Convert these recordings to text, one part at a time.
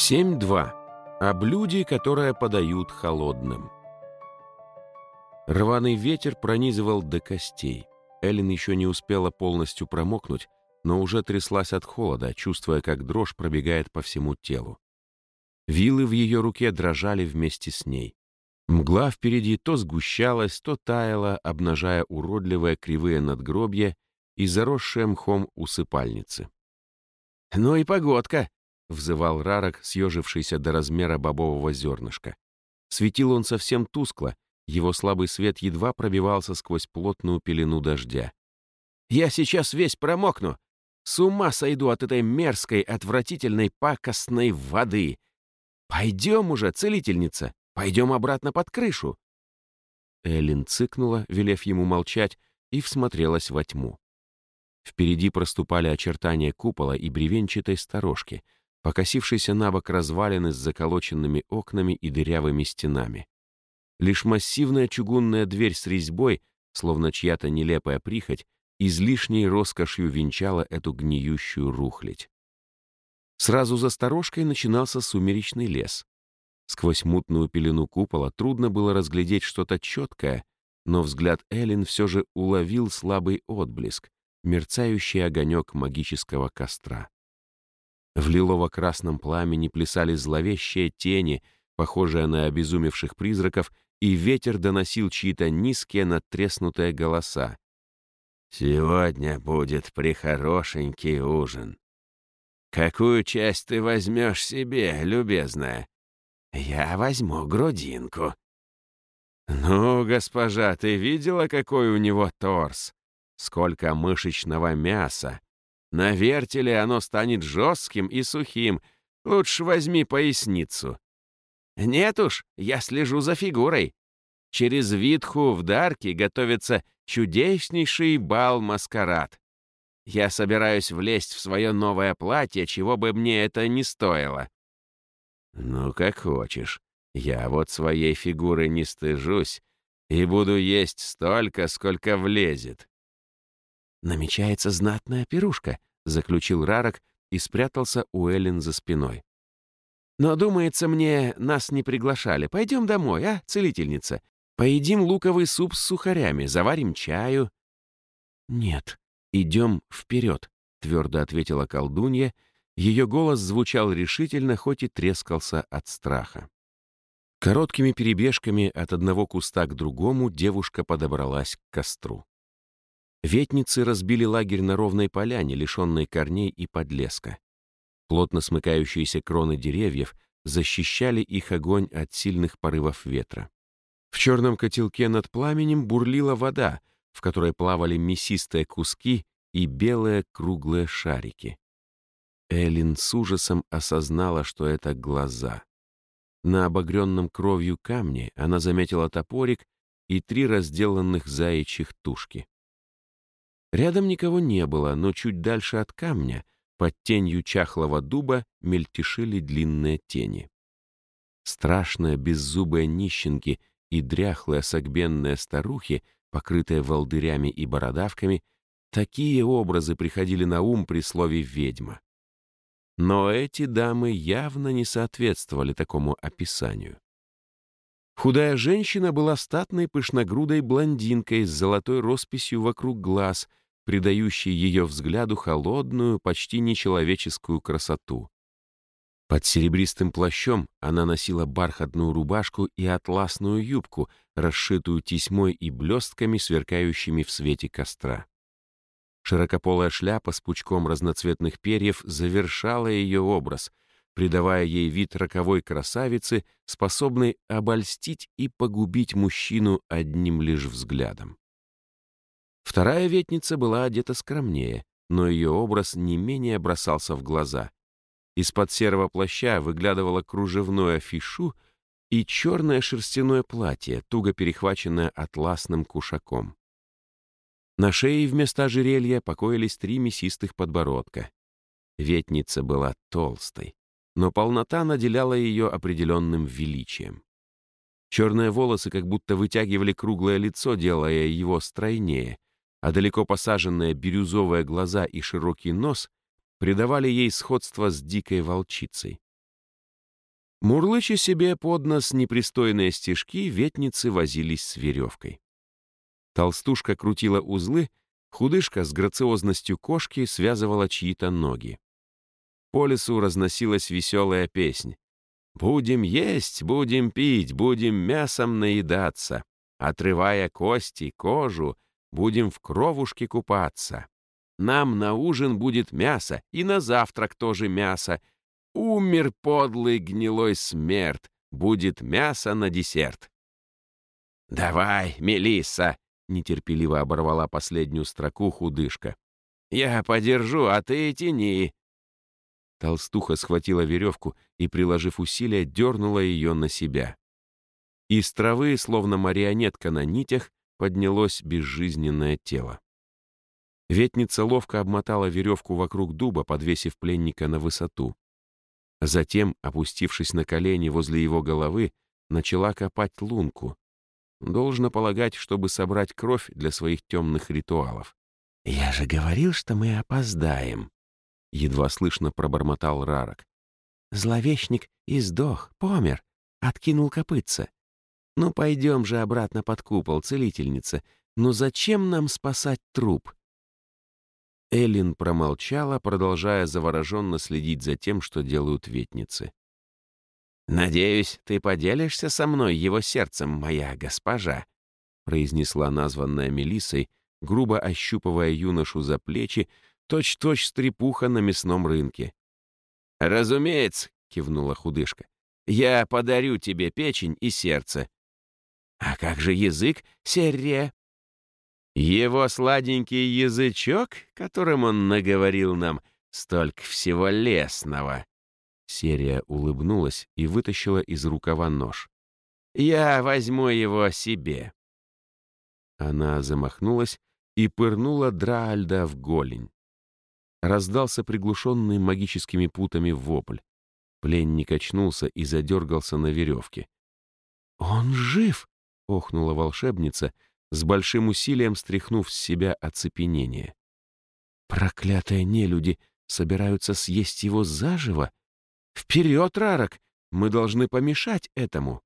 7.2. О блюде, которое подают холодным. Рваный ветер пронизывал до костей. Эллен еще не успела полностью промокнуть, но уже тряслась от холода, чувствуя, как дрожь пробегает по всему телу. Вилы в ее руке дрожали вместе с ней. Мгла впереди то сгущалась, то таяла, обнажая уродливые кривые надгробья и заросшие мхом усыпальницы. «Ну и погодка!» — взывал Рарок, съежившийся до размера бобового зернышка. Светил он совсем тускло, его слабый свет едва пробивался сквозь плотную пелену дождя. «Я сейчас весь промокну! С ума сойду от этой мерзкой, отвратительной, пакостной воды! Пойдем уже, целительница, пойдем обратно под крышу!» Эллин цыкнула, велев ему молчать, и всмотрелась во тьму. Впереди проступали очертания купола и бревенчатой сторожки — покосившийся на бок развалины с заколоченными окнами и дырявыми стенами. Лишь массивная чугунная дверь с резьбой, словно чья-то нелепая прихоть, излишней роскошью венчала эту гниющую рухлядь. Сразу за сторожкой начинался сумеречный лес. Сквозь мутную пелену купола трудно было разглядеть что-то четкое, но взгляд Эллен все же уловил слабый отблеск, мерцающий огонек магического костра. В лилово-красном пламени плясали зловещие тени, похожие на обезумевших призраков, и ветер доносил чьи-то низкие надтреснутые голоса. «Сегодня будет прихорошенький ужин. Какую часть ты возьмешь себе, любезная?» «Я возьму грудинку». «Ну, госпожа, ты видела, какой у него торс? Сколько мышечного мяса, на вертеле оно станет жестким и сухим. Лучше возьми поясницу. Нет уж, я слежу за фигурой. Через Витху в Дарке готовится чудеснейший бал-маскарад. Я собираюсь влезть в свое новое платье, чего бы мне это ни стоило. Ну, как хочешь. Я вот своей фигуры не стыжусь и буду есть столько, сколько влезет. «Намечается знатная пирушка», — заключил Рарок и спрятался у Эллен за спиной. «Но, думается мне, нас не приглашали. Пойдем домой, а, целительница? Поедим луковый суп с сухарями, заварим чаю». «Нет, идем вперед», — твердо ответила колдунья. Ее голос звучал решительно, хоть и трескался от страха. Короткими перебежками от одного куста к другому девушка подобралась к костру. Ветницы разбили лагерь на ровной поляне, лишенной корней и подлеска. Плотно смыкающиеся кроны деревьев защищали их огонь от сильных порывов ветра. В черном котелке над пламенем бурлила вода, в которой плавали мясистые куски и белые круглые шарики. Эллин с ужасом осознала, что это глаза. На обогренном кровью камне она заметила топорик и три разделанных заячьих тушки. Рядом никого не было, но чуть дальше от камня, под тенью чахлого дуба, мельтешили длинные тени. Страшные беззубые нищенки и дряхлые согбенные старухи, покрытые волдырями и бородавками, такие образы приходили на ум при слове «ведьма». Но эти дамы явно не соответствовали такому описанию. Худая женщина была статной пышногрудой блондинкой с золотой росписью вокруг глаз — придающий ее взгляду холодную, почти нечеловеческую красоту. Под серебристым плащом она носила бархатную рубашку и атласную юбку, расшитую тесьмой и блестками, сверкающими в свете костра. Широкополая шляпа с пучком разноцветных перьев завершала ее образ, придавая ей вид роковой красавицы, способной обольстить и погубить мужчину одним лишь взглядом. Вторая ветница была одета скромнее, но ее образ не менее бросался в глаза. Из-под серого плаща выглядывало кружевное фишу и черное шерстяное платье, туго перехваченное атласным кушаком. На шее вместо ожерелья покоились три мясистых подбородка. Ветница была толстой, но полнота наделяла ее определенным величием. Черные волосы как будто вытягивали круглое лицо, делая его стройнее, а далеко посаженные бирюзовые глаза и широкий нос придавали ей сходство с дикой волчицей. Мурлыча себе под нос непристойные стежки, ветницы возились с веревкой. Толстушка крутила узлы, худышка с грациозностью кошки связывала чьи-то ноги. По лесу разносилась веселая песнь. «Будем есть, будем пить, будем мясом наедаться, отрывая кости, кожу, будем в кровушке купаться. Нам на ужин будет мясо, и на завтрак тоже мясо, Умер подлый гнилой смерть, будет мясо на десерт. «Давай, Мелисса!» — нетерпеливо оборвала последнюю строку худышка. «Я подержу, а ты тяни!» Толстуха схватила веревку и, приложив усилия, дернула ее на себя. Из травы, словно марионетка на нитях, поднялось безжизненное тело. Ветница ловко обмотала веревку вокруг дуба, подвесив пленника на высоту. Затем, опустившись на колени возле его головы, начала копать лунку. Должно полагать, чтобы собрать кровь для своих темных ритуалов. «Я же говорил, что мы опоздаем», — едва слышно пробормотал Рарок. «Зловещник издох, помер, откинул копытца. Ну, пойдем же обратно под купол, целительница. Ну зачем нам спасать труп?» Эллин промолчала, продолжая завороженно следить за тем, что делают ветницы. «Надеюсь, ты поделишься со мной его сердцем, моя госпожа», произнесла названная Мелиссой, грубо ощупывая юношу за плечи, точь-точь стрепуха на мясном рынке. «Разумеется», — кивнула худышка, — «я подарю тебе печень и сердце». «А как же язык, серре?» Его сладенький язычок, которым он наговорил нам столько всего лесного. Серия улыбнулась и вытащила из рукава нож. «Я возьму его себе». Она замахнулась и пырнула Драальда в голень. Раздался приглушенный магическими путами вопль. Пленник очнулся и задергался на веревке. «Он жив!» — охнула волшебница — с большим усилием стряхнув с себя оцепенение. «Проклятые нелюди собираются съесть его заживо? Вперед, Рарок! Мы должны помешать этому!»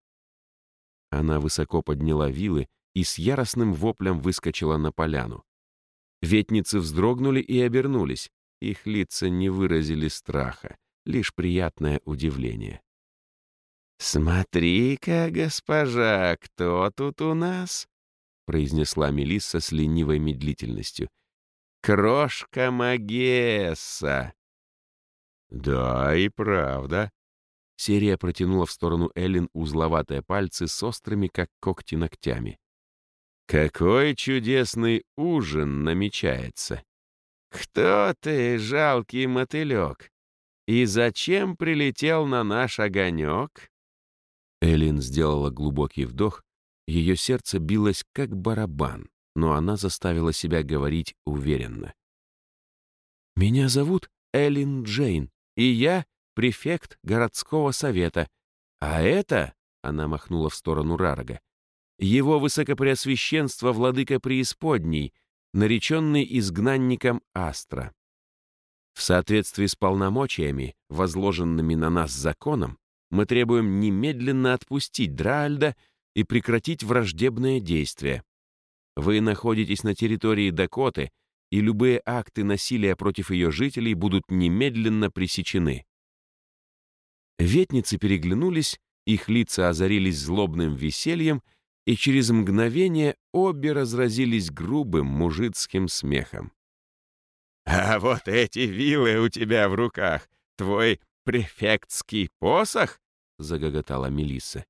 Она высоко подняла вилы и с яростным воплем выскочила на поляну. Ветницы вздрогнули и обернулись. Их лица не выразили страха, лишь приятное удивление. «Смотри-ка, госпожа, кто тут у нас?» — произнесла Мелисса с ленивой медлительностью. «Крошка Магесса!» «Да, и правда». Серия протянула в сторону Эллен узловатые пальцы с острыми, как когти, ногтями. «Какой чудесный ужин намечается! Кто ты, жалкий мотылек? И зачем прилетел на наш огонек?» Эллен сделала глубокий вдох ее сердце билось как барабан, но она заставила себя говорить уверенно. «Меня зовут Эллин Джейн, и я префект городского совета. А это, — она махнула в сторону Рарага, — его высокопреосвященство владыка преисподней, нареченный изгнанником Астра. В соответствии с полномочиями, возложенными на нас законом, мы требуем немедленно отпустить Драальда и прекратить враждебное действие. Вы находитесь на территории Дакоты, и любые акты насилия против ее жителей будут немедленно пресечены. Ветницы переглянулись, их лица озарились злобным весельем, и через мгновение обе разразились грубым мужицким смехом. «А вот эти вилы у тебя в руках, твой префектский посох?» — загоготала Мелисса.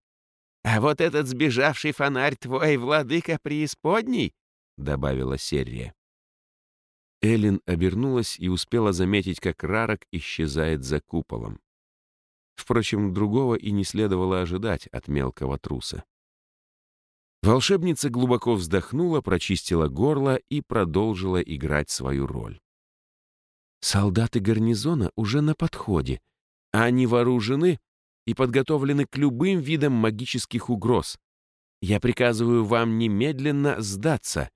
«А вот этот сбежавший фонарь твой, владыка преисподней?» — добавила Серия. Эллен обернулась и успела заметить, как Рарок исчезает за куполом. Впрочем, другого и не следовало ожидать от мелкого труса. Волшебница глубоко вздохнула, прочистила горло и продолжила играть свою роль. «Солдаты гарнизона уже на подходе. Они вооружены и подготовлены к любым видам магических угроз. Я приказываю вам немедленно сдаться.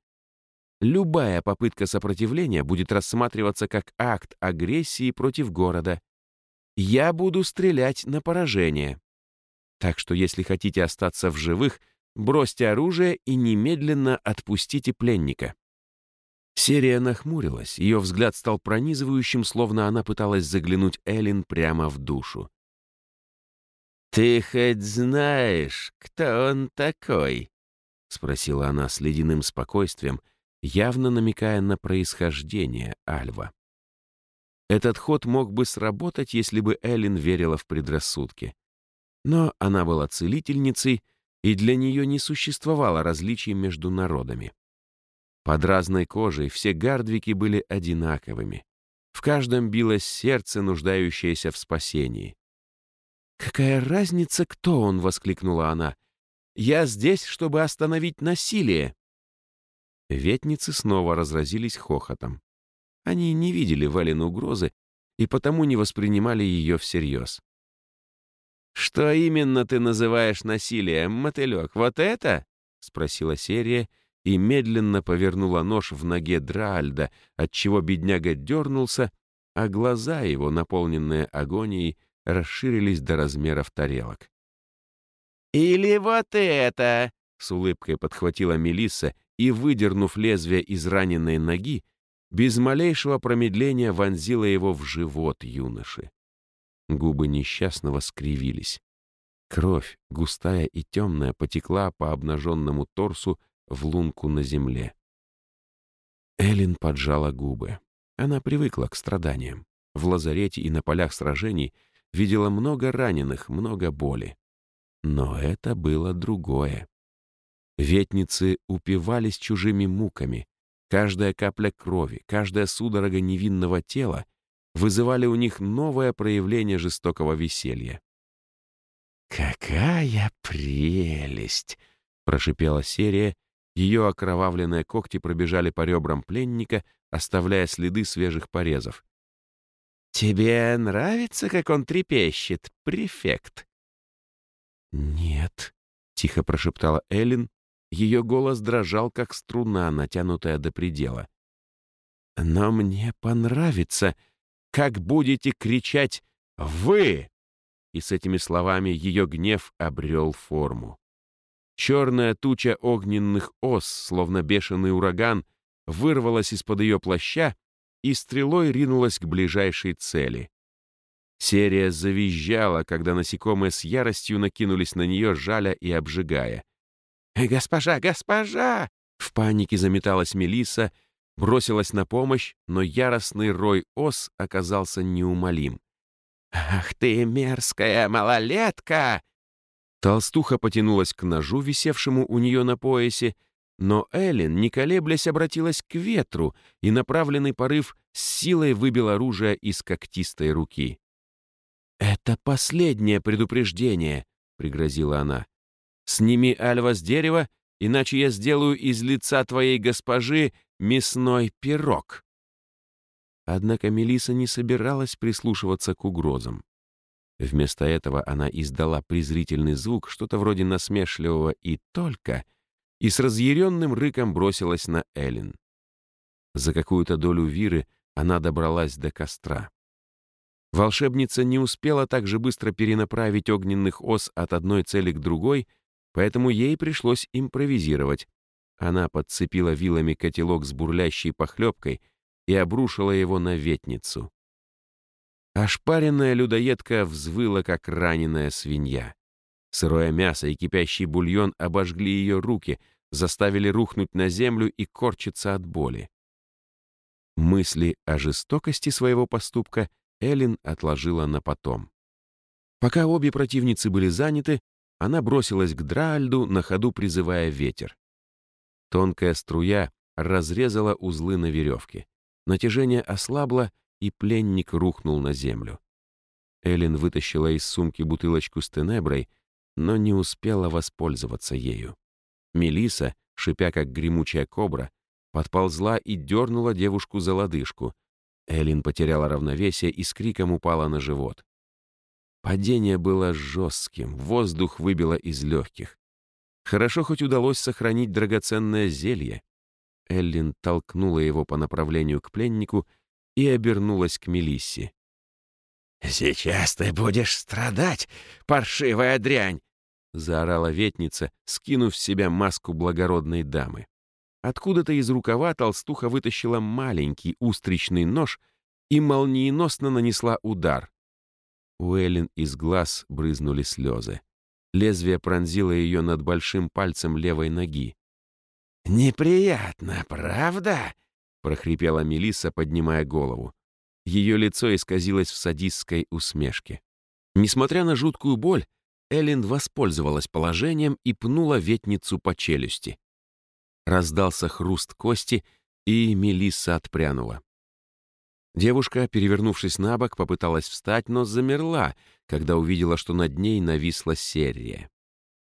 Любая попытка сопротивления будет рассматриваться как акт агрессии против города. Я буду стрелять на поражение. Так что если хотите остаться в живых, бросьте оружие и немедленно отпустите пленника». Серия нахмурилась, ее взгляд стал пронизывающим, словно она пыталась заглянуть Эллен прямо в душу. «Ты хоть знаешь, кто он такой?» — спросила она с ледяным спокойствием, явно намекая на происхождение Альва. Этот ход мог бы сработать, если бы Эллен верила в предрассудки. Но она была целительницей, и для нее не существовало различий между народами. Под разной кожей все гардвики были одинаковыми. В каждом билось сердце, нуждающееся в спасении. «Какая разница, кто он?» — воскликнула она. «Я здесь, чтобы остановить насилие!» Ветницы снова разразились хохотом. Они не видели Вален угрозы и потому не воспринимали ее всерьез. «Что именно ты называешь насилием, мотылек? Вот это?» — спросила серия и медленно повернула нож в ноге Драальда, отчего бедняга дернулся, а глаза его, наполненные агонией, расширились до размеров тарелок. «Или вот это!» — с улыбкой подхватила Мелисса и, выдернув лезвие из раненой ноги, без малейшего промедления вонзила его в живот юноши. Губы несчастного скривились. Кровь, густая и темная, потекла по обнаженному торсу в лунку на земле. Эллен поджала губы. Она привыкла к страданиям. В лазарете и на полях сражений видела много раненых, много боли. Но это было другое. Ветницы упивались чужими муками. Каждая капля крови, каждая судорога невинного тела вызывали у них новое проявление жестокого веселья. «Какая прелесть!» — прошипела серия. Ее окровавленные когти пробежали по ребрам пленника, оставляя следы свежих порезов. «Тебе нравится, как он трепещет, префект?» «Нет», — тихо прошептала Эллен, ее голос дрожал, как струна, натянутая до предела. «Но мне понравится, как будете кричать «Вы!» И с этими словами ее гнев обрел форму. Черная туча огненных ос, словно бешеный ураган, вырвалась из-под ее плаща и стрелой ринулась к ближайшей цели. Серия завизжала, когда насекомые с яростью накинулись на нее, жаля и обжигая. «Э, «Госпожа, госпожа!» В панике заметалась Мелиса, бросилась на помощь, но яростный рой ос оказался неумолим. «Ах ты, мерзкая малолетка!» Толстуха потянулась к ножу, висевшему у нее на поясе, но Эллен, не колеблясь, обратилась к ветру, и направленный порыв с силой выбил оружие из когтистой руки. «Это последнее предупреждение», — пригрозила она. Сними Альва с дерева, иначе я сделаю из лица твоей госпожи мясной пирог». Однако Мелиса не собиралась прислушиваться к угрозам. Вместо этого она издала презрительный звук, что-то вроде насмешливого «и только», и с разъяренным рыком бросилась на Эллен. За какую-то долю Виры она добралась до костра. Волшебница не успела так же быстро перенаправить огненных ос от одной цели к другой, поэтому ей пришлось импровизировать. Она подцепила вилами котелок с бурлящей похлебкой и обрушила его на ветницу. Ошпаренная людоедка взвыла, как раненая свинья. Сырое мясо и кипящий бульон обожгли ее руки, заставили рухнуть на землю и корчиться от боли. Мысли о жестокости своего поступка Эллен отложила на потом. Пока обе противницы были заняты, она бросилась к Драальду, на ходу призывая ветер. Тонкая струя разрезала узлы на веревке. Натяжение ослабло, и пленник рухнул на землю. Эллен вытащила из сумки бутылочку с тенеброй, но не успела воспользоваться ею. Мелиса, шипя как гремучая кобра, подползла и дернула девушку за лодыжку. Эллен потеряла равновесие и с криком упала на живот. Падение было жестким, воздух выбило из легких. Хорошо хоть удалось сохранить драгоценное зелье. Эллин толкнула его по направлению к пленнику и обернулась к Мелиссе. «Сейчас ты будешь страдать, паршивая дрянь!» Заорала ветница, скинув с себя маску благородной дамы. Откуда-то из рукава толстуха вытащила маленький устричный нож и молниеносно нанесла удар. У Эллен из глаз брызнули слезы. Лезвие пронзило ее над большим пальцем левой ноги. «Неприятно, правда?» — прохрипела Мелисса, поднимая голову. Ее лицо исказилось в садистской усмешке. Несмотря на жуткую боль, Эллен воспользовалась положением и пнула ветницу по челюсти. Раздался хруст кости, и Мелисса отпрянула. Девушка, перевернувшись на бок, попыталась встать, но замерла, когда увидела, что над ней нависла серия.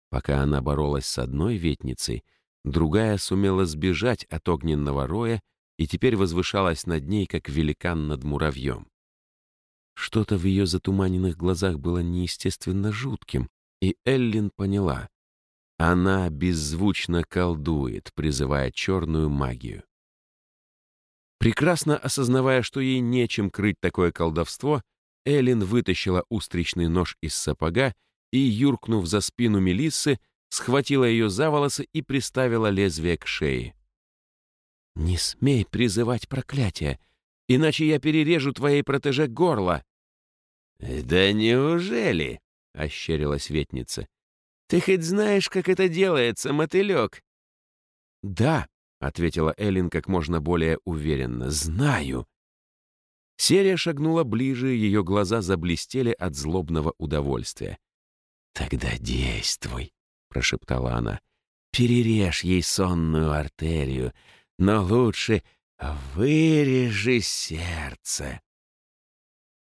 Пока она боролась с одной ветницей, другая сумела сбежать от огненного роя и теперь возвышалась над ней, как великан над муравьем. Что-то в ее затуманенных глазах было неестественно жутким, и Эллин поняла. Она беззвучно колдует, призывая черную магию. Прекрасно осознавая, что ей нечем крыть такое колдовство, Эллин вытащила устричный нож из сапога и, юркнув за спину Мелиссы, схватила ее за волосы и приставила лезвие к шее. «Не смей призывать проклятие, иначе я перережу твоей протеже горло!» «Да неужели?» — ощерилась ветница. «Ты хоть знаешь, как это делается, мотылек?» «Да», — ответила Эллин как можно более уверенно, — «знаю». Серия шагнула ближе, ее глаза заблестели от злобного удовольствия. «Тогда действуй», — прошептала она. «Перережь ей сонную артерию, но лучше вырежи сердце».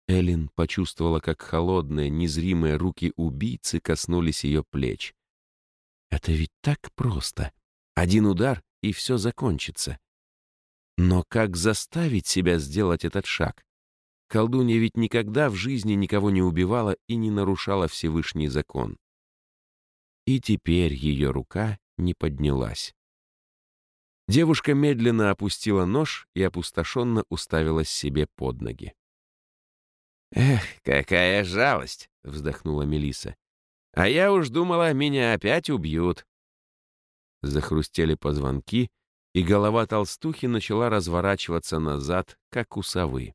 Элин почувствовала, как холодные, незримые руки убийцы коснулись ее плеч. Это ведь так просто. Один удар, и все закончится. Но как заставить себя сделать этот шаг? Колдунья ведь никогда в жизни никого не убивала и не нарушала Всевышний закон. И теперь ее рука не поднялась. Девушка медленно опустила нож и опустошенно уставилась себе под ноги. «Эх, какая жалость!» — вздохнула Мелиса. «А я уж думала, меня опять убьют». Захрустели позвонки, и голова толстухи начала разворачиваться назад, как у совы.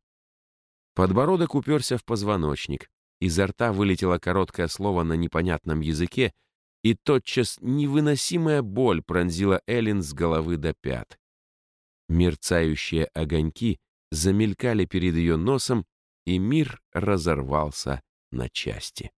Подбородок уперся в позвоночник, изо рта вылетело короткое слово на непонятном языке, и тотчас невыносимая боль пронзила Эллен с головы до пят. Мерцающие огоньки замелькали перед ее носом, и мир разорвался на части.